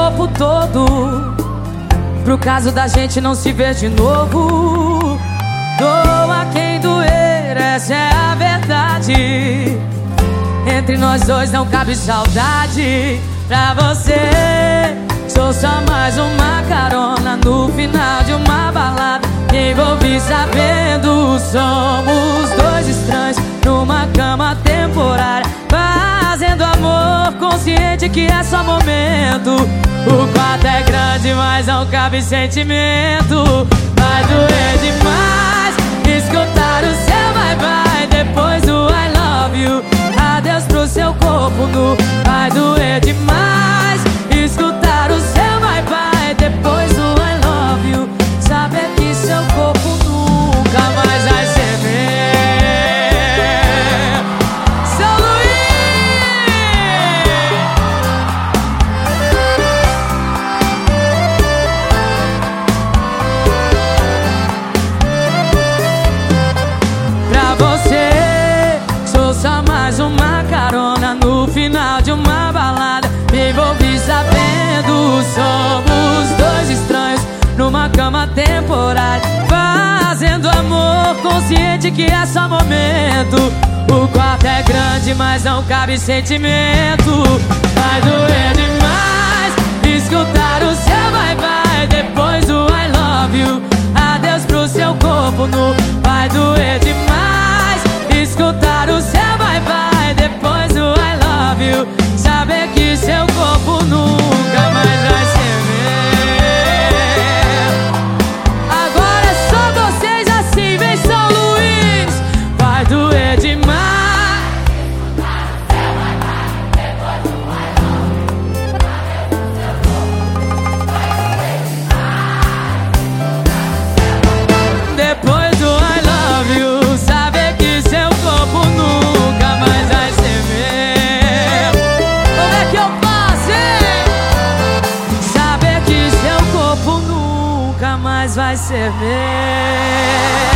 corpo todo. Pro caso da gente não se ver de novo. Doa quem doer, essa é a verdade. Entre nós dois não cabe saudade. Pra você Sou só mais uma carona. No final de uma balada Me envolvi sabendo consciente que é só momento. O quarto é grande mas não cabe sentimento. Vai doer demais escutar o seu bye bye. Depois do I love you. Adeus pro seu corpo nu. Vai doer demais cama temporária Fazendo amor consciente que é só momento. O quarto é grande mas não cabe sentimento. Vai doer demais escutar o seu bye bye Depois do I love you. Adeus pro seu corpo nu nunca mais vai ser meu.